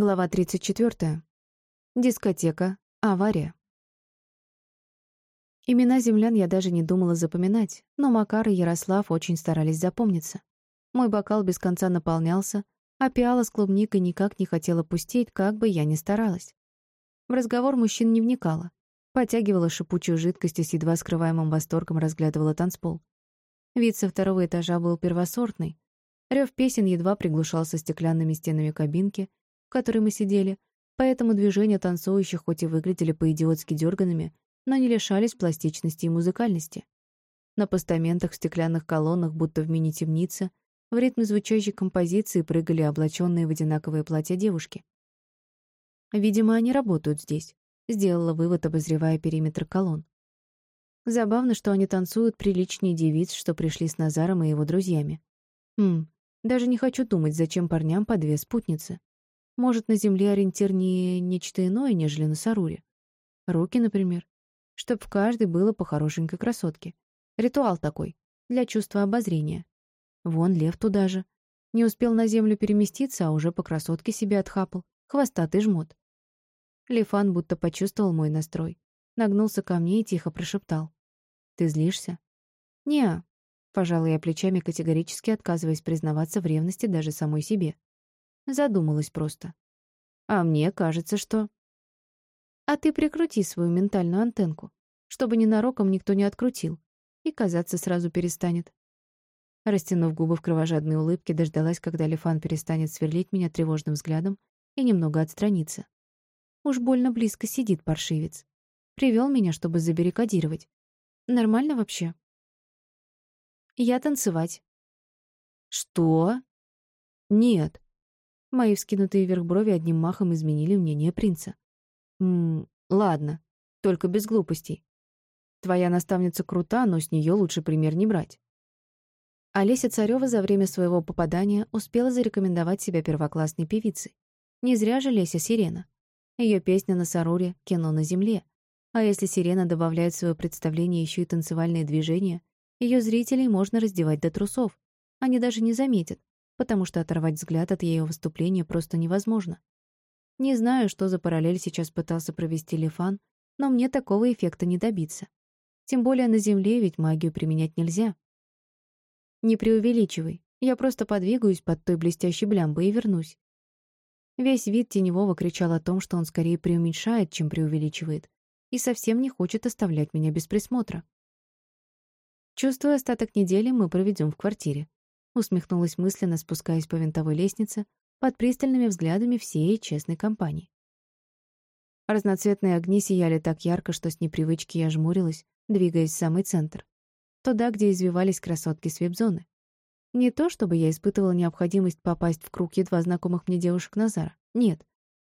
Глава 34. Дискотека. Авария. Имена землян я даже не думала запоминать, но Макар и Ярослав очень старались запомниться. Мой бокал без конца наполнялся, а пиала с клубникой никак не хотела пустеть, как бы я ни старалась. В разговор мужчин не вникала. Потягивала шипучую жидкость и с едва скрываемым восторгом разглядывала танцпол. Вид со второго этажа был первосортный. Рев песен едва приглушался стеклянными стенами кабинки, в которой мы сидели, поэтому движения танцующих хоть и выглядели по-идиотски дерганными, но не лишались пластичности и музыкальности. На постаментах в стеклянных колоннах, будто в мини-темнице, в ритме звучащей композиции прыгали облаченные в одинаковые платья девушки. Видимо, они работают здесь, сделала вывод, обозревая периметр колонн. Забавно, что они танцуют приличнее девиц, что пришли с Назаром и его друзьями. Хм, даже не хочу думать, зачем парням по две спутницы. Может, на Земле ориентир не нечто иное, нежели на Саруре? Руки, например. Чтоб в каждой было по хорошенькой красотке. Ритуал такой, для чувства обозрения. Вон лев туда же. Не успел на Землю переместиться, а уже по красотке себе отхапал. Хвостатый жмот. Лифан будто почувствовал мой настрой. Нагнулся ко мне и тихо прошептал. «Ты злишься?» «Не-а», пожала я плечами, категорически отказываясь признаваться в ревности даже самой себе. Задумалась просто. А мне кажется, что... А ты прикрути свою ментальную антенку, чтобы ненароком никто не открутил, и казаться сразу перестанет. Растянув губы в кровожадной улыбке, дождалась, когда Лифан перестанет сверлить меня тревожным взглядом и немного отстраниться. Уж больно близко сидит паршивец. Привел меня, чтобы забаррикадировать. Нормально вообще? Я танцевать. Что? Нет. Мои вскинутые вверх брови одним махом изменили мнение принца. «Ммм, ладно, только без глупостей. Твоя наставница крута, но с нее лучше пример не брать». Олеся Царева за время своего попадания успела зарекомендовать себя первоклассной певицей. Не зря же Леся Сирена. Ее песня на Саруре — кино на земле. А если Сирена добавляет в свое представление еще и танцевальные движения, ее зрителей можно раздевать до трусов. Они даже не заметят, потому что оторвать взгляд от ее выступления просто невозможно. Не знаю, что за параллель сейчас пытался провести Лефан, но мне такого эффекта не добиться. Тем более на Земле ведь магию применять нельзя. Не преувеличивай, я просто подвигаюсь под той блестящей блямбой и вернусь. Весь вид Теневого кричал о том, что он скорее преуменьшает, чем преувеличивает, и совсем не хочет оставлять меня без присмотра. Чувствую, остаток недели мы проведем в квартире усмехнулась мысленно, спускаясь по винтовой лестнице под пристальными взглядами всей честной компании. Разноцветные огни сияли так ярко, что с непривычки я жмурилась, двигаясь в самый центр. Туда, где извивались красотки с вип-зоны. Не то, чтобы я испытывала необходимость попасть в круг едва знакомых мне девушек Назара. Нет.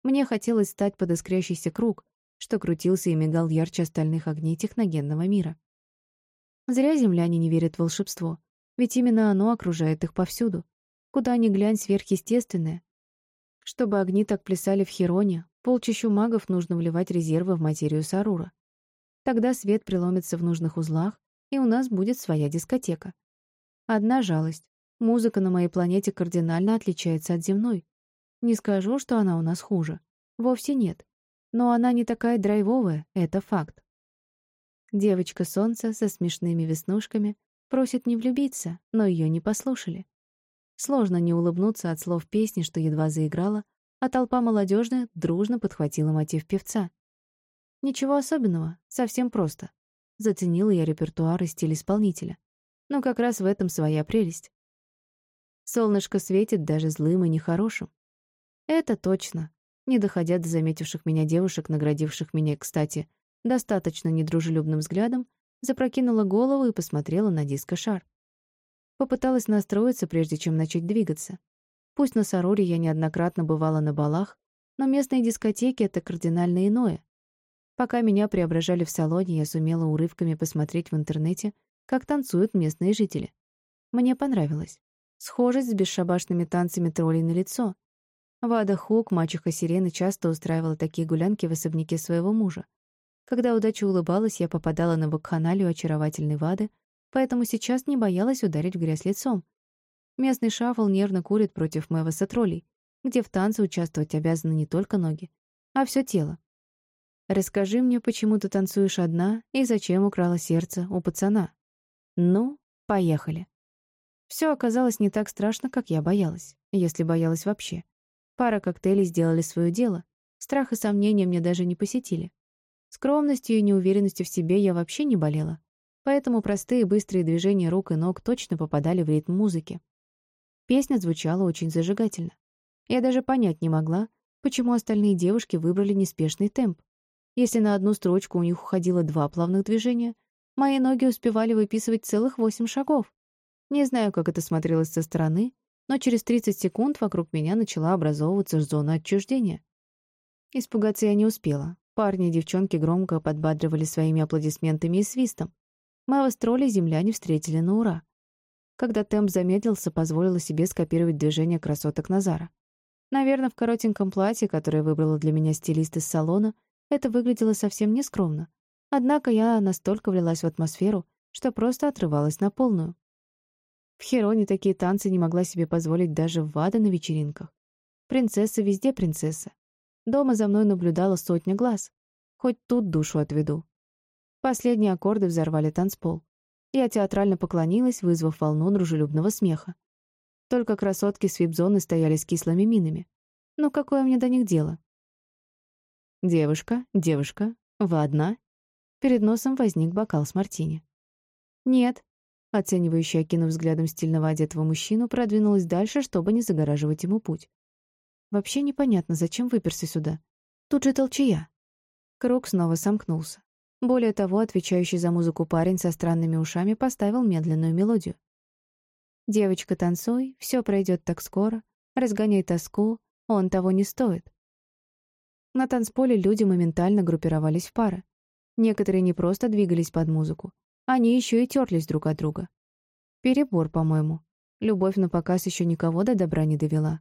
Мне хотелось стать под искрящийся круг, что крутился и мигал ярче остальных огней техногенного мира. Зря земляне не верят в волшебство. Ведь именно оно окружает их повсюду. Куда ни глянь сверхъестественное. Чтобы огни так плясали в Хероне, полчищу магов нужно вливать резервы в материю Сарура. Тогда свет преломится в нужных узлах, и у нас будет своя дискотека. Одна жалость. Музыка на моей планете кардинально отличается от земной. Не скажу, что она у нас хуже. Вовсе нет. Но она не такая драйвовая, это факт. Девочка солнца со смешными веснушками Просит не влюбиться, но ее не послушали. Сложно не улыбнуться от слов песни, что едва заиграла, а толпа молодежная дружно подхватила мотив певца. Ничего особенного, совсем просто. Заценила я репертуар и стиль исполнителя. Но как раз в этом своя прелесть. Солнышко светит даже злым и нехорошим. Это точно. Не доходя до заметивших меня девушек, наградивших меня, кстати, достаточно недружелюбным взглядом, запрокинула голову и посмотрела на диско-шар. Попыталась настроиться, прежде чем начать двигаться. Пусть на Сароре я неоднократно бывала на балах, но местные дискотеки — это кардинально иное. Пока меня преображали в салоне, я сумела урывками посмотреть в интернете, как танцуют местные жители. Мне понравилось. Схожесть с бесшабашными танцами троллей на лицо. Вада Хук, мачеха Сирены, часто устраивала такие гулянки в особняке своего мужа. Когда удача улыбалась, я попадала на вакханалию очаровательной Вады, поэтому сейчас не боялась ударить в грязь лицом. Местный шафл нервно курит против Мэваса троллей. где в танце участвовать обязаны не только ноги, а все тело. Расскажи мне, почему ты танцуешь одна и зачем украла сердце у пацана. Ну, поехали. Все оказалось не так страшно, как я боялась, если боялась вообще. Пара коктейлей сделали свое дело. Страх и сомнения мне даже не посетили. Скромностью и неуверенностью в себе я вообще не болела. Поэтому простые быстрые движения рук и ног точно попадали в ритм музыки. Песня звучала очень зажигательно. Я даже понять не могла, почему остальные девушки выбрали неспешный темп. Если на одну строчку у них уходило два плавных движения, мои ноги успевали выписывать целых восемь шагов. Не знаю, как это смотрелось со стороны, но через 30 секунд вокруг меня начала образовываться зона отчуждения. Испугаться я не успела. Парни и девчонки громко подбадривали своими аплодисментами и свистом. Мы в тролли земляне встретили на ура. Когда темп замедлился, позволила себе скопировать движение красоток Назара. Наверное, в коротеньком платье, которое выбрала для меня стилист из салона, это выглядело совсем нескромно. Однако я настолько влилась в атмосферу, что просто отрывалась на полную. В Хероне такие танцы не могла себе позволить даже Вада на вечеринках. Принцесса везде принцесса. Дома за мной наблюдала сотня глаз. Хоть тут душу отведу. Последние аккорды взорвали танцпол. Я театрально поклонилась, вызвав волну дружелюбного смеха. Только красотки с вип-зоны стояли с кислыми минами. Ну какое мне до них дело? «Девушка, девушка, вы одна?» Перед носом возник бокал с мартини. «Нет», — оценивающая, окинув взглядом стильного одетого мужчину, продвинулась дальше, чтобы не загораживать ему путь. «Вообще непонятно, зачем выперся сюда. Тут же толчая». Круг снова сомкнулся. Более того, отвечающий за музыку парень со странными ушами поставил медленную мелодию. «Девочка, танцуй, все пройдет так скоро, разгоняй тоску, он того не стоит». На танцполе люди моментально группировались в пары. Некоторые не просто двигались под музыку, они еще и терлись друг от друга. Перебор, по-моему. Любовь на показ еще никого до добра не довела.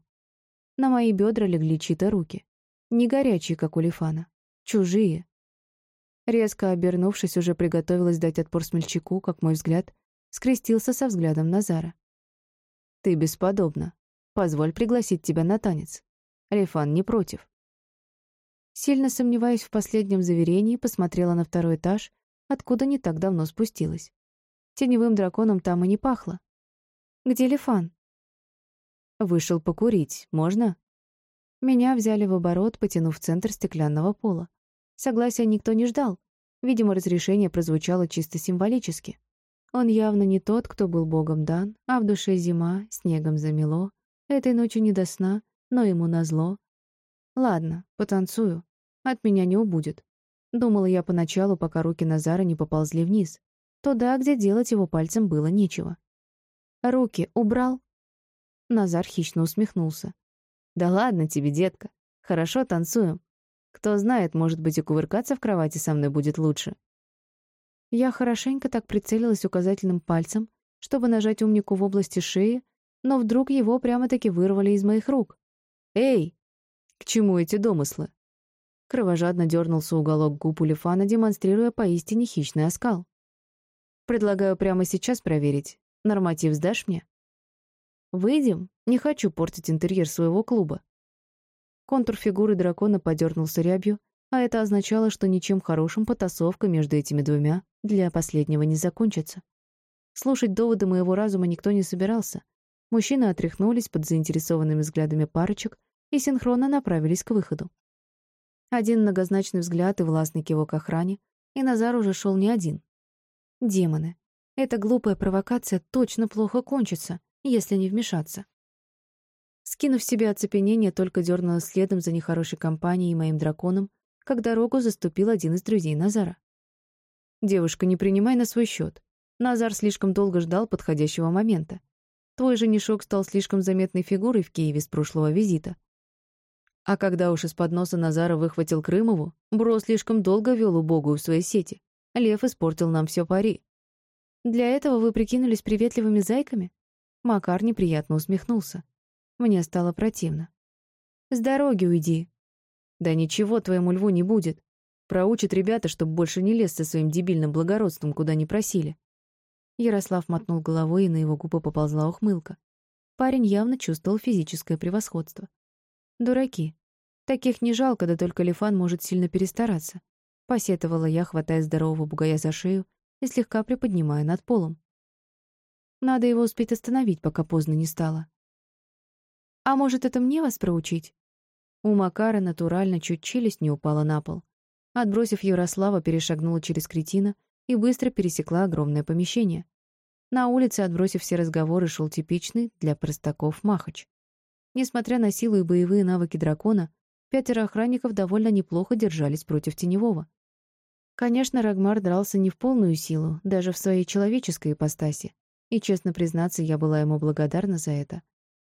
На мои бедра легли чьи-то руки. Не горячие, как у Лифана. Чужие. Резко обернувшись, уже приготовилась дать отпор смельчаку, как мой взгляд скрестился со взглядом Назара. «Ты бесподобна. Позволь пригласить тебя на танец. Рефан не против». Сильно сомневаясь в последнем заверении, посмотрела на второй этаж, откуда не так давно спустилась. Теневым драконом там и не пахло. «Где Лефан?» «Вышел покурить. Можно?» Меня взяли в оборот, потянув в центр стеклянного пола. Согласия никто не ждал. Видимо, разрешение прозвучало чисто символически. Он явно не тот, кто был богом дан, а в душе зима, снегом замело. Этой ночью не до сна, но ему назло. Ладно, потанцую. От меня не убудет. Думала я поначалу, пока руки Назара не поползли вниз. Туда, где делать его пальцем было нечего. «Руки убрал?» Назар хищно усмехнулся. «Да ладно тебе, детка. Хорошо танцуем. Кто знает, может быть, и кувыркаться в кровати со мной будет лучше. Я хорошенько так прицелилась указательным пальцем, чтобы нажать умнику в области шеи, но вдруг его прямо-таки вырвали из моих рук. «Эй! К чему эти домыслы?» Кровожадно дернулся уголок губ Улифана, демонстрируя поистине хищный оскал. «Предлагаю прямо сейчас проверить. Норматив сдашь мне?» «Выйдем? Не хочу портить интерьер своего клуба». Контур фигуры дракона подернулся рябью, а это означало, что ничем хорошим потасовка между этими двумя для последнего не закончится. Слушать доводы моего разума никто не собирался. Мужчины отряхнулись под заинтересованными взглядами парочек и синхронно направились к выходу. Один многозначный взгляд и властный кивок охране, и Назар уже шел не один. Демоны. Эта глупая провокация точно плохо кончится, если не вмешаться. Скинув себе оцепенение, только дернула следом за нехорошей компанией и моим драконом, как дорогу заступил один из друзей Назара. «Девушка, не принимай на свой счет. Назар слишком долго ждал подходящего момента. Твой женишок стал слишком заметной фигурой в Киеве с прошлого визита. А когда уж из-под носа Назара выхватил Крымову, Бро слишком долго вел убогую в своей сети. Лев испортил нам все пари. Для этого вы прикинулись приветливыми зайками?» Макар неприятно усмехнулся. Мне стало противно. «С дороги уйди». «Да ничего твоему льву не будет. Проучит ребята, чтобы больше не лез со своим дебильным благородством, куда не просили». Ярослав мотнул головой, и на его губы поползла ухмылка. Парень явно чувствовал физическое превосходство. Дураки. Таких не жалко, да только Лифан может сильно перестараться. Посетовала я, хватая здорового бугая за шею и слегка приподнимая над полом. Надо его успеть остановить, пока поздно не стало. А может, это мне вас проучить? У Макара натурально чуть челюсть не упала на пол. Отбросив Ярослава, перешагнула через кретина и быстро пересекла огромное помещение. На улице, отбросив все разговоры, шел типичный для простаков махач. Несмотря на силу и боевые навыки дракона, пятеро охранников довольно неплохо держались против Теневого. Конечно, Рагмар дрался не в полную силу, даже в своей человеческой ипостаси. И, честно признаться, я была ему благодарна за это.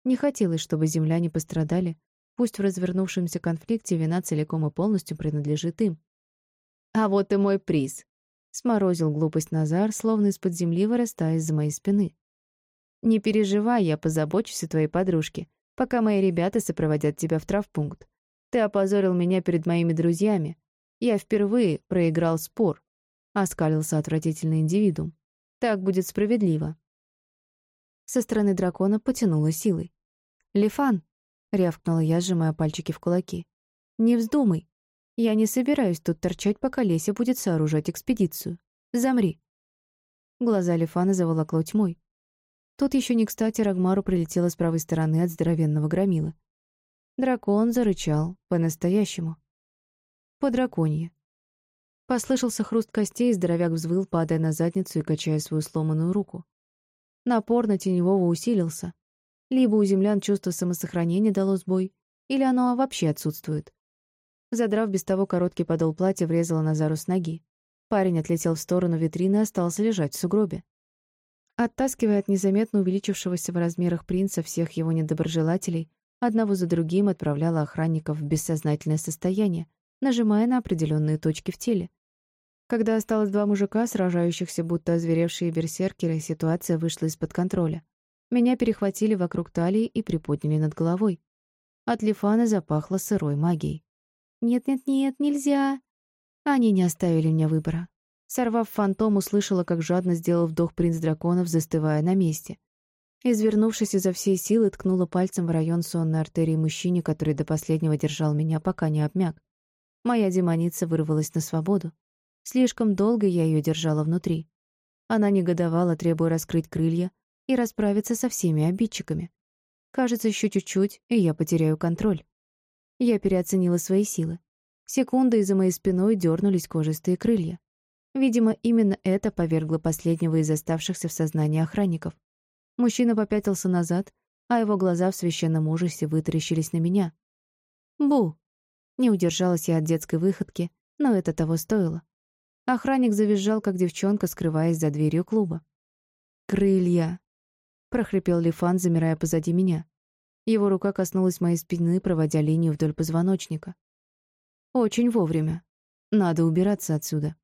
Не хотелось, чтобы земляне пострадали, пусть в развернувшемся конфликте вина целиком и полностью принадлежит им. «А вот и мой приз!» — сморозил глупость Назар, словно из-под земли вырастая из-за моей спины. «Не переживай, я позабочусь о твоей подружке, пока мои ребята сопроводят тебя в травпункт. Ты опозорил меня перед моими друзьями, я впервые проиграл спор, оскалился отвратительный индивидуум. Так будет справедливо. Со стороны дракона потянуло силой. «Лифан!» — рявкнула я, сжимая пальчики в кулаки. «Не вздумай! Я не собираюсь тут торчать, пока Леся будет сооружать экспедицию. Замри!» Глаза Лифана заволокло тьмой. Тут еще не кстати Рагмару прилетело с правой стороны от здоровенного громила. Дракон зарычал по-настоящему по драконье. Послышался хруст костей, и здоровяк взвыл, падая на задницу и качая свою сломанную руку. Напор на теневого усилился. Либо у землян чувство самосохранения дало сбой, или оно вообще отсутствует. Задрав без того короткий подол платья, врезала Назару с ноги. Парень отлетел в сторону витрины и остался лежать в сугробе. Оттаскивая от незаметно увеличившегося в размерах принца всех его недоброжелателей, одного за другим отправляла охранников в бессознательное состояние, нажимая на определенные точки в теле. Когда осталось два мужика, сражающихся будто озверевшие берсеркеры, ситуация вышла из-под контроля. Меня перехватили вокруг талии и приподняли над головой. От Лифана запахло сырой магией. «Нет-нет-нет, нельзя!» Они не оставили мне выбора. Сорвав фантом, услышала, как жадно сделал вдох принц драконов, застывая на месте. Извернувшись изо всей силы, ткнула пальцем в район сонной артерии мужчине, который до последнего держал меня, пока не обмяк. Моя демоница вырвалась на свободу. Слишком долго я ее держала внутри. Она негодовала, требуя раскрыть крылья и расправиться со всеми обидчиками. Кажется, еще чуть-чуть, и я потеряю контроль. Я переоценила свои силы. Секунды из-за моей спиной дернулись кожистые крылья. Видимо, именно это повергло последнего из оставшихся в сознании охранников. Мужчина попятился назад, а его глаза в священном ужасе вытаращились на меня. «Бу!» Не удержалась я от детской выходки, но это того стоило. Охранник завизжал, как девчонка, скрываясь за дверью клуба. «Крылья!» — прохрипел Лифан, замирая позади меня. Его рука коснулась моей спины, проводя линию вдоль позвоночника. «Очень вовремя. Надо убираться отсюда».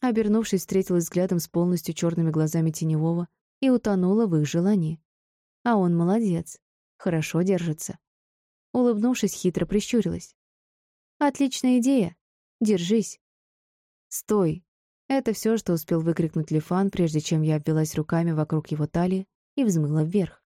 Обернувшись, встретилась взглядом с полностью черными глазами Теневого и утонула в их желании. А он молодец, хорошо держится. Улыбнувшись, хитро прищурилась. «Отличная идея. Держись». «Стой!» Это все, что успел выкрикнуть Лифан, прежде чем я обвелась руками вокруг его талии и взмыла вверх.